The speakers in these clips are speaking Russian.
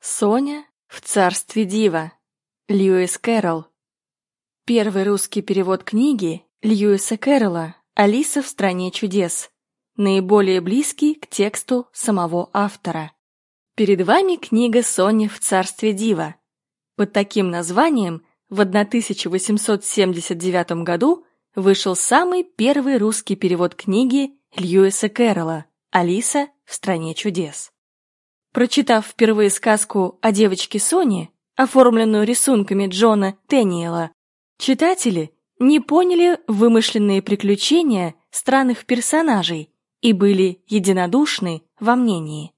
Соня в царстве дива. Льюис Кэрролл. Первый русский перевод книги Льюиса Кэрролла «Алиса в стране чудес», наиболее близкий к тексту самого автора. Перед вами книга Соня в царстве дива. Под таким названием в 1879 году вышел самый первый русский перевод книги Льюиса Кэрролла «Алиса в стране чудес». Прочитав впервые сказку о девочке Соне, оформленную рисунками Джона Тенниела, читатели не поняли вымышленные приключения странных персонажей и были единодушны во мнении.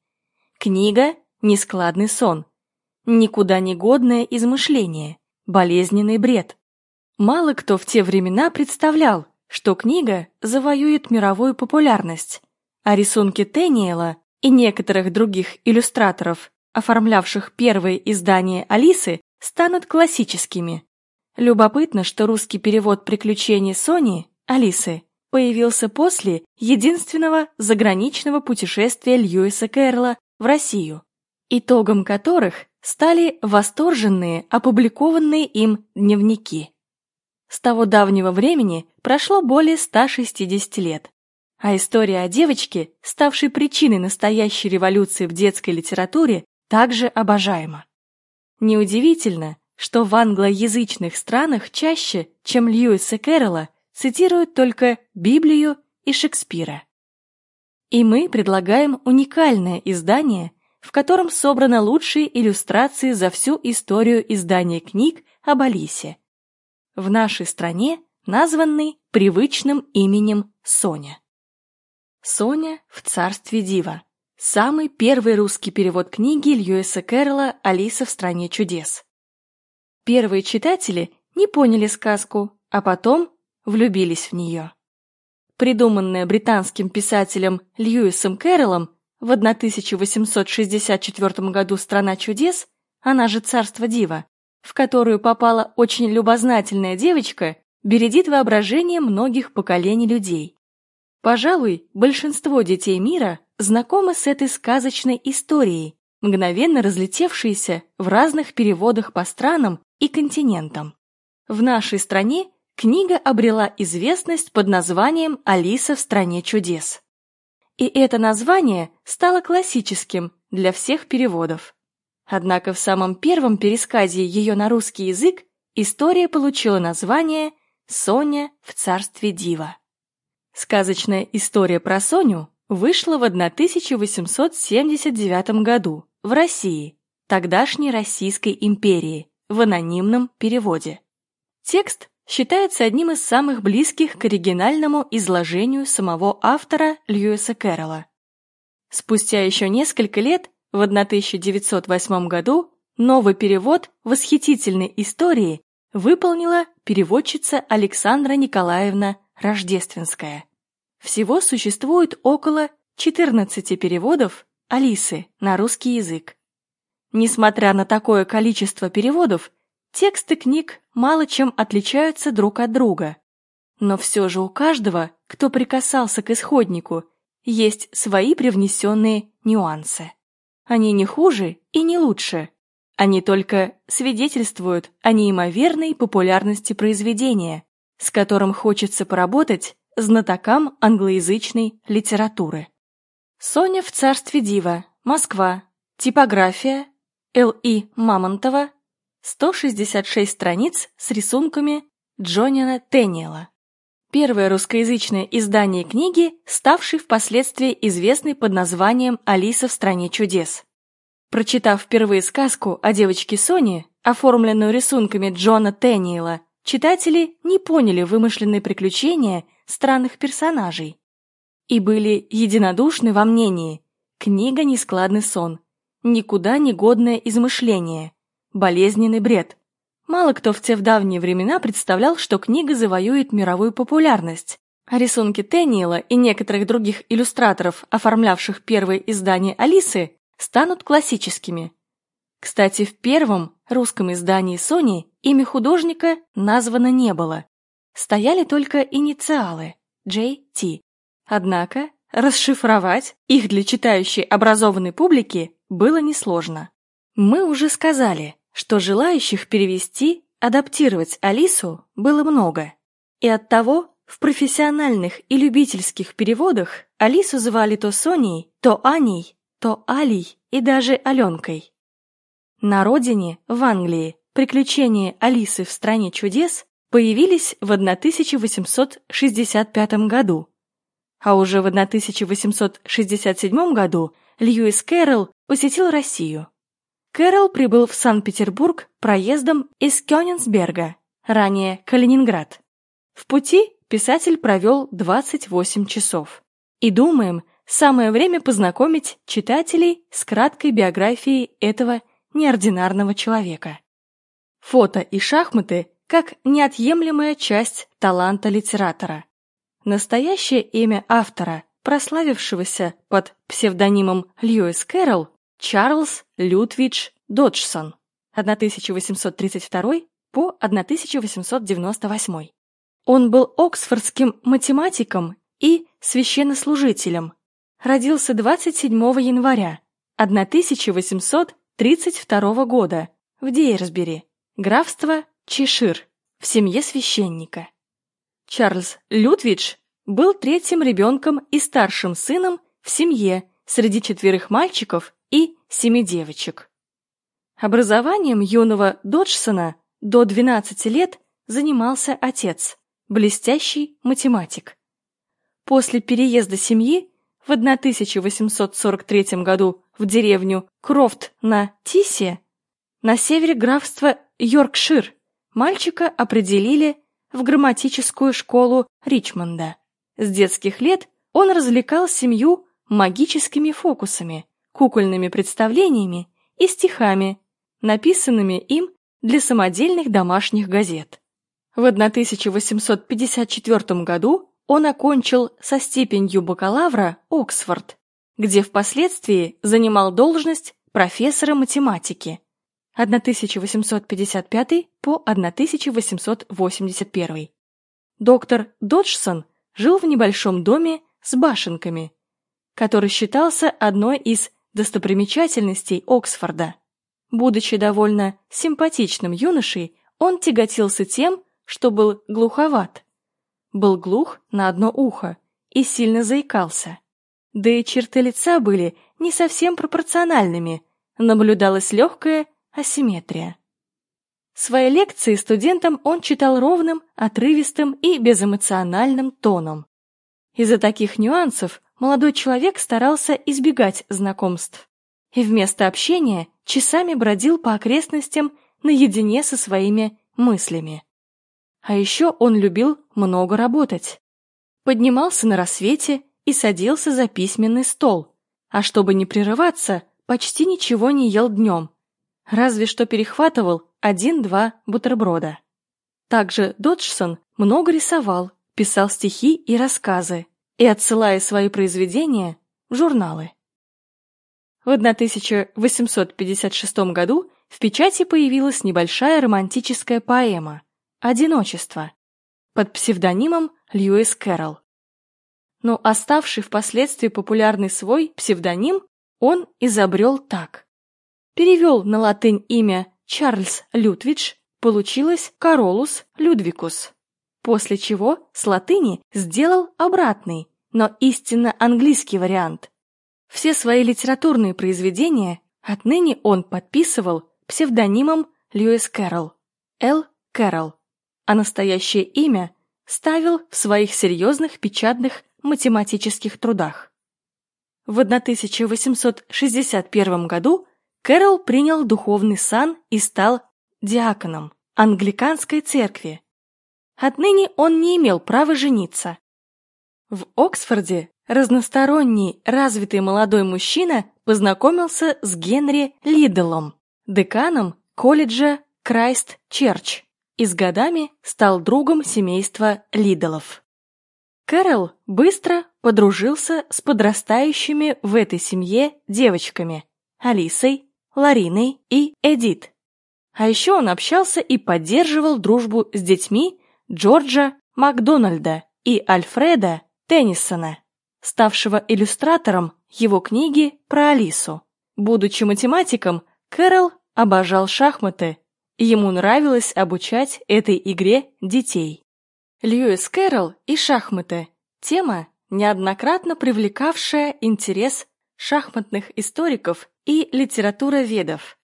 Книга — нескладный сон, никуда не годное измышление, болезненный бред. Мало кто в те времена представлял, что книга завоюет мировую популярность, а рисунки Тенниела и некоторых других иллюстраторов, оформлявших первые издания Алисы, станут классическими. Любопытно, что русский перевод приключений Сони, Алисы, появился после единственного заграничного путешествия Льюиса Кэрролла в Россию, итогом которых стали восторженные опубликованные им дневники. С того давнего времени прошло более 160 лет. А история о девочке, ставшей причиной настоящей революции в детской литературе, также обожаема. Неудивительно, что в англоязычных странах чаще, чем Льюиса Кэрролла, цитируют только Библию и Шекспира. И мы предлагаем уникальное издание, в котором собраны лучшие иллюстрации за всю историю издания книг об Алисе. В нашей стране названный привычным именем Соня. Соня в царстве дива. Самый первый русский перевод книги Льюиса Кэрролла «Алиса в стране чудес». Первые читатели не поняли сказку, а потом влюбились в нее. Придуманная британским писателем Льюисом Кэрроллом в 1864 году «Страна чудес», она же «Царство дива», в которую попала очень любознательная девочка, бередит воображение многих поколений людей. Пожалуй, большинство детей мира знакомы с этой сказочной историей, мгновенно разлетевшейся в разных переводах по странам и континентам. В нашей стране книга обрела известность под названием «Алиса в стране чудес». И это название стало классическим для всех переводов. Однако в самом первом пересказе ее на русский язык история получила название «Соня в царстве дива». Сказочная история про Соню вышла в 1879 году в России, тогдашней Российской империи, в анонимном переводе. Текст считается одним из самых близких к оригинальному изложению самого автора Льюиса Кэрролла. Спустя еще несколько лет, в 1908 году, новый перевод восхитительной истории выполнила переводчица Александра Николаевна Рождественская. Всего существует около 14 переводов Алисы на русский язык. Несмотря на такое количество переводов, тексты книг мало чем отличаются друг от друга. Но все же у каждого, кто прикасался к исходнику, есть свои привнесенные нюансы. Они не хуже и не лучше. Они только свидетельствуют о неимоверной популярности произведения, с которым хочется поработать знатокам англоязычной литературы. Соня в царстве дива, Москва, типография, Л.И. Мамонтова, 166 страниц с рисунками Джонина Тенниела. Первое русскоязычное издание книги, ставшей впоследствии известной под названием «Алиса в стране чудес». Прочитав впервые сказку о девочке Соне, оформленную рисунками Джона Тенниела, читатели не поняли вымышленные приключения странных персонажей и были единодушны во мнении «Книга нескладный сон», «Никуда не годное измышление», «Болезненный бред». Мало кто в те в давние времена представлял, что книга завоюет мировую популярность, а рисунки Тенниела и некоторых других иллюстраторов, оформлявших первые издания Алисы, станут классическими. Кстати, в первом русском издании Сони имя художника названо не было. Стояли только инициалы JT. Однако расшифровать их для читающей образованной публики было несложно. Мы уже сказали, что желающих перевести, адаптировать Алису было много. И оттого в профессиональных и любительских переводах Алису звали то Соней, то Аней, то Алей и даже Аленкой. На родине, в Англии, приключения Алисы в «Стране чудес» появились в 1865 году, а уже в 1867 году Льюис Кэрролл посетил Россию. Кэрролл прибыл в Санкт-Петербург проездом из Кёнигсберга, ранее Калининград. В пути писатель провел 28 часов. И думаем, самое время познакомить читателей с краткой биографией этого неординарного человека. Фото и шахматы как неотъемлемая часть таланта литератора. Настоящее имя автора, прославившегося под псевдонимом Льюис Кэрролл, Чарльз Лютвидж Доджсон, 1832 по 1898. Он был оксфордским математиком и священнослужителем. Родился 27 января 1832 года в Дейрсбери, графство Чешир, в семье священника. Чарльз Лютвидж был третьим ребенком и старшим сыном в семье среди четверых мальчиков и семи девочек. Образованием юного Доджсона до 12 лет занимался отец, блестящий математик. После переезда семьи в 1843 году в деревню Крофт на Тисе на севере графства Йоркшир мальчика определили в грамматическую школу Ричмонда. С детских лет он развлекал семью магическими фокусами, кукольными представлениями и стихами, написанными им для самодельных домашних газет. В 1854 году он окончил со степенью бакалавра Оксфорд, где впоследствии занимал должность профессора математики 1855 по 1881. Доктор Доджсон жил в небольшом доме с башенками, который считался одной из достопримечательностей Оксфорда. Будучи довольно симпатичным юношей, он тяготился тем, что был глуховат. Был глух на одно ухо и сильно заикался. Да и черты лица были не совсем пропорциональными, наблюдалась легкая асимметрия. Свои лекции студентам он читал ровным, отрывистым и безэмоциональным тоном. Из-за таких нюансов молодой человек старался избегать знакомств и вместо общения часами бродил по окрестностям наедине со своими мыслями. А еще он любил много работать. Поднимался на рассвете и садился за письменный стол, а чтобы не прерываться, почти ничего не ел днем, разве что перехватывал один-два бутерброда. Также Доджсон много рисовал, писал стихи и рассказы и отсылая свои произведения в журналы. В 1856 году в печати появилась небольшая романтическая поэма «Одиночество» под псевдонимом Льюис Кэрролл. Но оставший впоследствии популярный свой псевдоним он изобрел так. Перевел на латынь имя Чарльз Лютвидж, получилось Королус Людвикус, после чего с латыни сделал обратный, но истинно английский вариант. Все свои литературные произведения отныне он подписывал псевдонимом Льюис Кэрролл, Л. Кэрролл, а настоящее имя ставил в своих серьезных печатных математических трудах. В 1861 году Кэрролл принял духовный сан и стал диаконом англиканской церкви. Отныне он не имел права жениться, в Оксфорде разносторонний, развитый молодой мужчина познакомился с Генри Лиделом, деканом колледжа Крайст Черч, и с годами стал другом семейства Лиделов. Кэрол быстро подружился с подрастающими в этой семье девочками Алисой, Лариной и Эдит. А еще он общался и поддерживал дружбу с детьми Джорджа Макдональда и Альфреда Теннисона, ставшего иллюстратором его книги про Алису. Будучи математиком, Кэрол обожал шахматы, ему нравилось обучать этой игре детей. Льюис Кэрролл и шахматы – тема, неоднократно привлекавшая интерес шахматных историков и литературоведов.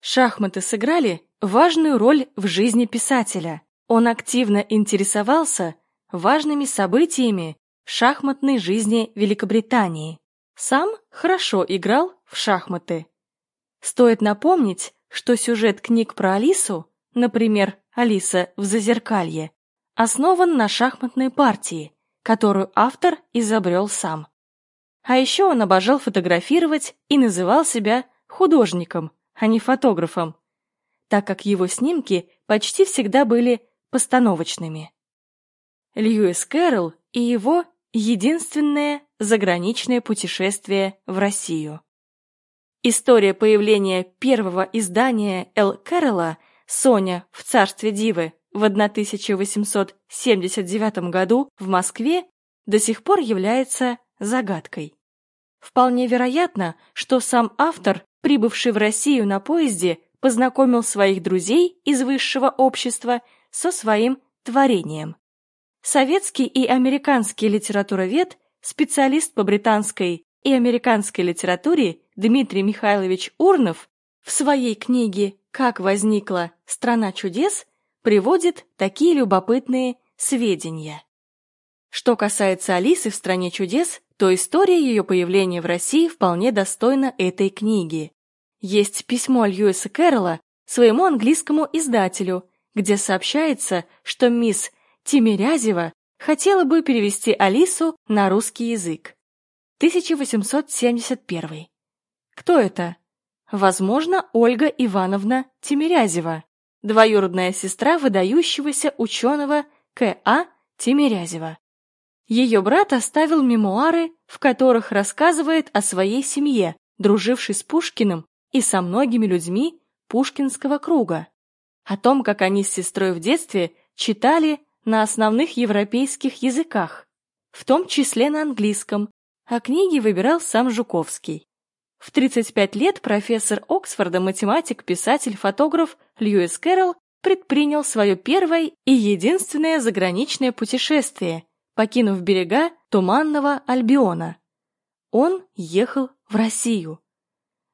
Шахматы сыграли важную роль в жизни писателя. Он активно интересовался важными событиями шахматной жизни Великобритании. Сам хорошо играл в шахматы. Стоит напомнить, что сюжет книг про Алису, например, «Алиса в Зазеркалье», основан на шахматной партии, которую автор изобрел сам. А еще он обожал фотографировать и называл себя художником, а не фотографом, так как его снимки почти всегда были постановочными. Льюис Кэрролл и его единственное заграничное путешествие в Россию. История появления первого издания Эл Кэрролла «Соня в царстве дивы» в 1879 году в Москве до сих пор является загадкой. Вполне вероятно, что сам автор, прибывший в Россию на поезде, познакомил своих друзей из высшего общества со своим творением. Советский и американский литературовед, специалист по британской и американской литературе Дмитрий Михайлович Урнов в своей книге «Как возникла страна чудес» приводит такие любопытные сведения. Что касается Алисы в «Стране чудес», то история ее появления в России вполне достойна этой книги. Есть письмо Льюиса Кэрролла своему английскому издателю, где сообщается, что мисс Тимирязева хотела бы перевести Алису на русский язык. 1871. Кто это? Возможно, Ольга Ивановна Тимирязева, двоюродная сестра выдающегося ученого К.А. Тимирязева. Ее брат оставил мемуары, в которых рассказывает о своей семье, дружившей с Пушкиным и со многими людьми Пушкинского круга, о том, как они с сестрой в детстве читали на основных европейских языках, в том числе на английском, а книги выбирал сам Жуковский. В 35 лет профессор Оксфорда, математик, писатель, фотограф Льюис Кэрролл предпринял свое первое и единственное заграничное путешествие – покинув берега Туманного Альбиона. Он ехал в Россию.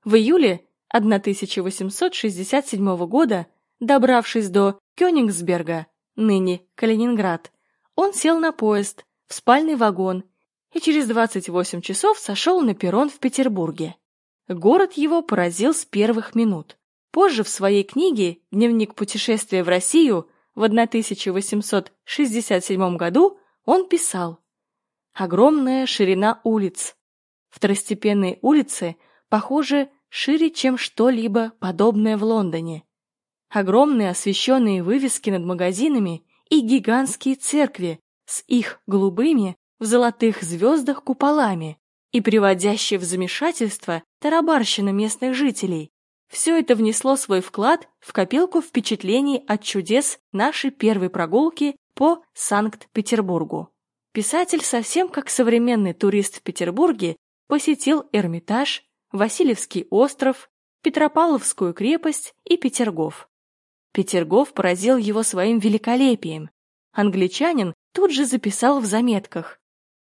В июле 1867 года, добравшись до Кёнигсберга, ныне Калининград, он сел на поезд, в спальный вагон и через 28 часов сошел на перрон в Петербурге. Город его поразил с первых минут. Позже в своей книге «Дневник путешествия в Россию» в 1867 году он писал «Огромная ширина улиц. Второстепенные улицы, похоже, шире, чем что-либо подобное в Лондоне. Огромные освещенные вывески над магазинами и гигантские церкви с их голубыми в золотых звездах куполами и приводящие в замешательство тарабарщина местных жителей. Все это внесло свой вклад в копилку впечатлений от чудес нашей первой прогулки по Санкт-Петербургу. Писатель, совсем как современный турист в Петербурге, посетил Эрмитаж, Васильевский остров, Петропавловскую крепость и Петергоф. Петергоф поразил его своим великолепием. Англичанин тут же записал в заметках.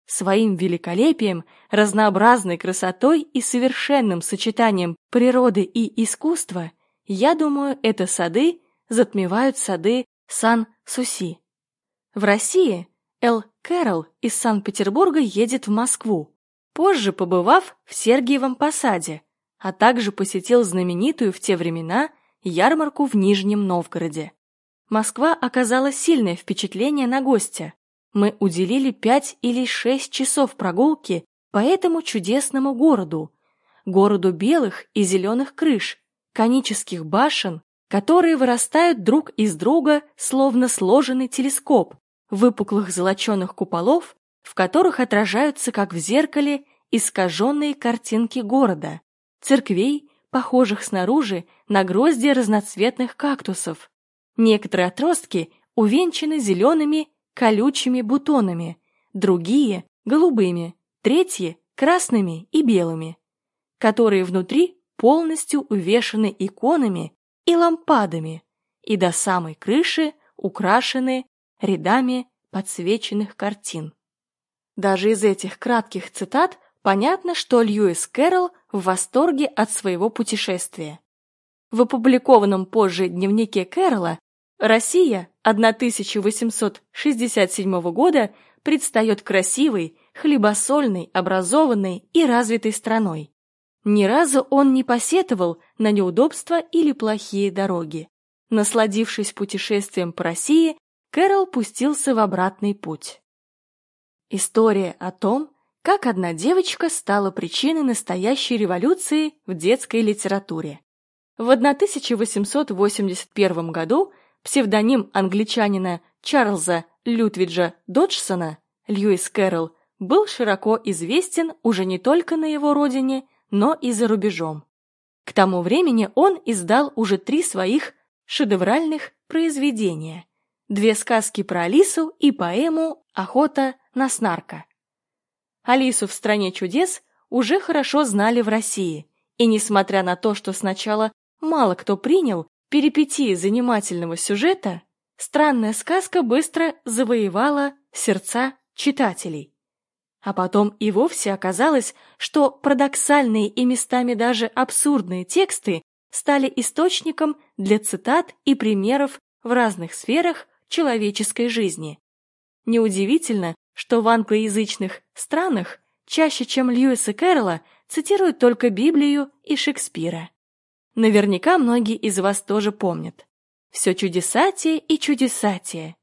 Своим великолепием, разнообразной красотой и совершенным сочетанием природы и искусства, я думаю, это сады затмевают сады Сан-Суси. В России Эл Кэрол из Санкт-Петербурга едет в Москву, позже побывав в Сергиевом посаде, а также посетил знаменитую в те времена ярмарку в Нижнем Новгороде. Москва оказала сильное впечатление на гостя. Мы уделили пять или шесть часов прогулки по этому чудесному городу, городу белых и зеленых крыш, конических башен, которые вырастают друг из друга, словно сложенный телескоп, выпуклых золоченых куполов, в которых отражаются, как в зеркале, искаженные картинки города, церквей, похожих снаружи на грозди разноцветных кактусов. Некоторые отростки увенчаны зелеными колючими бутонами, другие — голубыми, третьи — красными и белыми, которые внутри полностью увешаны иконами и лампадами, и до самой крыши украшены рядами подсвеченных картин. Даже из этих кратких цитат понятно, что Льюис Кэрролл в восторге от своего путешествия. В опубликованном позже дневнике Кэрролла Россия 1867 года предстает красивой, хлебосольной, образованной и развитой страной. Ни разу он не посетовал на неудобства или плохие дороги. Насладившись путешествием по России, Кэрол пустился в обратный путь. История о том, как одна девочка стала причиной настоящей революции в детской литературе. В 1881 году псевдоним англичанина Чарльза Лютвиджа Доджсона Льюис Кэрролл был широко известен уже не только на его родине, но и за рубежом. К тому времени он издал уже три своих шедевральных произведения две сказки про Алису и поэму «Охота на снарка». Алису в «Стране чудес» уже хорошо знали в России, и несмотря на то, что сначала мало кто принял перипетии занимательного сюжета, странная сказка быстро завоевала сердца читателей. А потом и вовсе оказалось, что парадоксальные и местами даже абсурдные тексты стали источником для цитат и примеров в разных сферах человеческой жизни. Неудивительно, что в англоязычных странах чаще, чем Льюиса Кэрролла, цитируют только Библию и Шекспира. Наверняка многие из вас тоже помнят. Все чудесатие и чудесатие.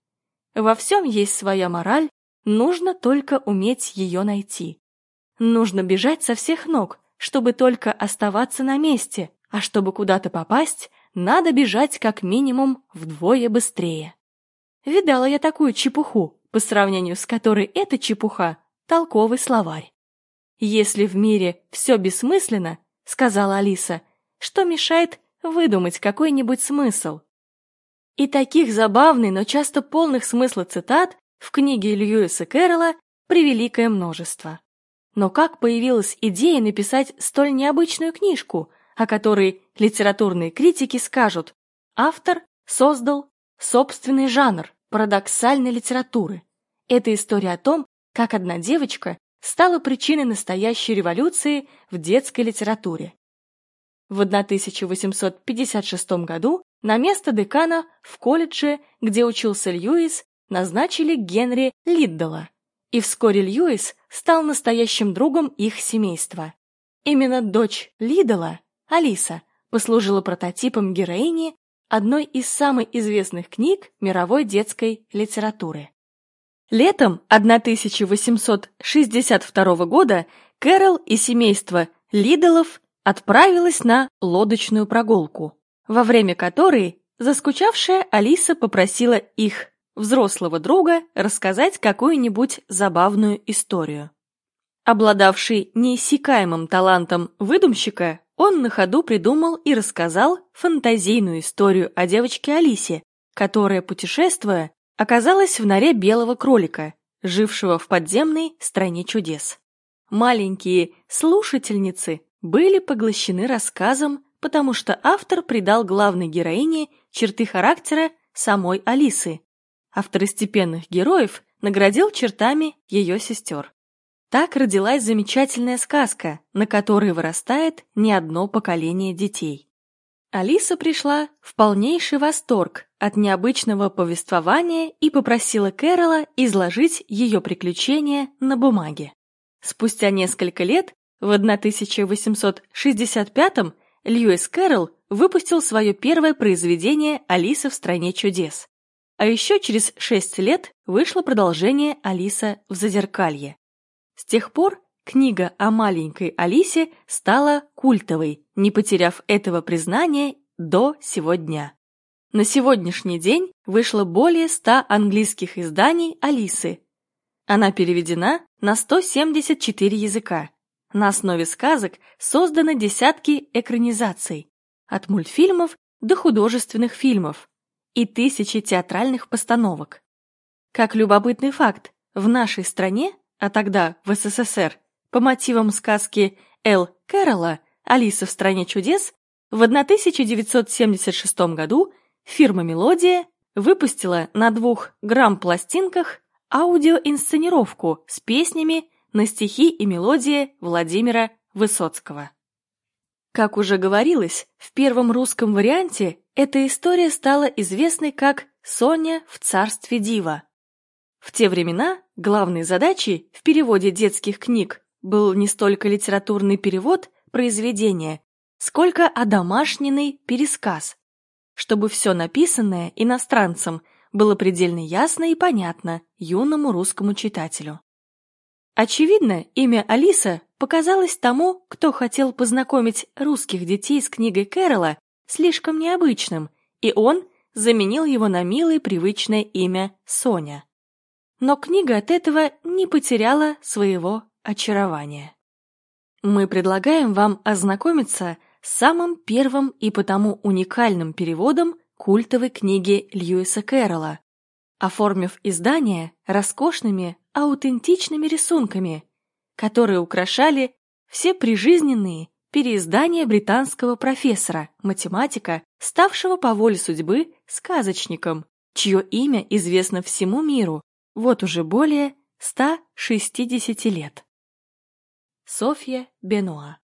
Во всем есть своя мораль, нужно только уметь ее найти. Нужно бежать со всех ног, чтобы только оставаться на месте, а чтобы куда-то попасть, надо бежать как минимум вдвое быстрее. Видала я такую чепуху, по сравнению с которой эта чепуха — толковый словарь. «Если в мире все бессмысленно, — сказала Алиса, — что мешает выдумать какой-нибудь смысл?» И таких забавных, но часто полных смысла цитат в книге Льюиса Кэрролла превеликое множество. Но как появилась идея написать столь необычную книжку, о которой литературные критики скажут «автор создал собственный жанр парадоксальной литературы. Это история о том, как одна девочка стала причиной настоящей революции в детской литературе. В 1856 году на место декана в колледже, где учился Льюис, назначили Генри Лиддала, и вскоре Льюис стал настоящим другом их семейства. Именно дочь Лиддала, Алиса, послужила прототипом героини одной из самых известных книг мировой детской литературы. Летом 1862 года Кэрол и семейство Лидолов отправилась на лодочную прогулку, во время которой заскучавшая Алиса попросила их, взрослого друга, рассказать какую-нибудь забавную историю. Обладавший неиссякаемым талантом выдумщика, он на ходу придумал и рассказал фантазийную историю о девочке Алисе, которая, путешествуя, оказалась в норе белого кролика, жившего в подземной стране чудес. Маленькие слушательницы были поглощены рассказом, потому что автор придал главной героине черты характера самой Алисы, а второстепенных героев наградил чертами ее сестер. Так родилась замечательная сказка, на которой вырастает не одно поколение детей. Алиса пришла в полнейший восторг от необычного повествования и попросила Кэрола изложить ее приключения на бумаге. Спустя несколько лет, в 1865-м, Льюис Кэрролл выпустил свое первое произведение «Алиса в стране чудес». А еще через шесть лет вышло продолжение «Алиса в зазеркалье». С тех пор книга о маленькой Алисе стала культовой, не потеряв этого признания до сего дня. На сегодняшний день вышло более 100 английских изданий Алисы. Она переведена на 174 языка. На основе сказок созданы десятки экранизаций, от мультфильмов до художественных фильмов и тысячи театральных постановок. Как любопытный факт, в нашей стране а тогда в СССР, по мотивам сказки Эл Кэрролла «Алиса в стране чудес» в 1976 году фирма «Мелодия» выпустила на двух грамм-пластинках аудиоинсценировку с песнями на стихи и мелодии Владимира Высоцкого. Как уже говорилось, в первом русском варианте эта история стала известной как «Соня в царстве дива». В те времена главной задачей в переводе детских книг был не столько литературный перевод произведения, сколько одомашненный пересказ, чтобы все написанное иностранцам было предельно ясно и понятно юному русскому читателю. Очевидно, имя Алиса показалось тому, кто хотел познакомить русских детей с книгой Кэрола, слишком необычным, и он заменил его на милое привычное имя Соня. Но книга от этого не потеряла своего очарования. Мы предлагаем вам ознакомиться с самым первым и потому уникальным переводом культовой книги Льюиса Кэрролла, оформив издание роскошными аутентичными рисунками, которые украшали все прижизненные переиздания британского профессора, математика, ставшего по воле судьбы сказочником, чье имя известно всему миру вот уже более 160 лет. Софья Бенуа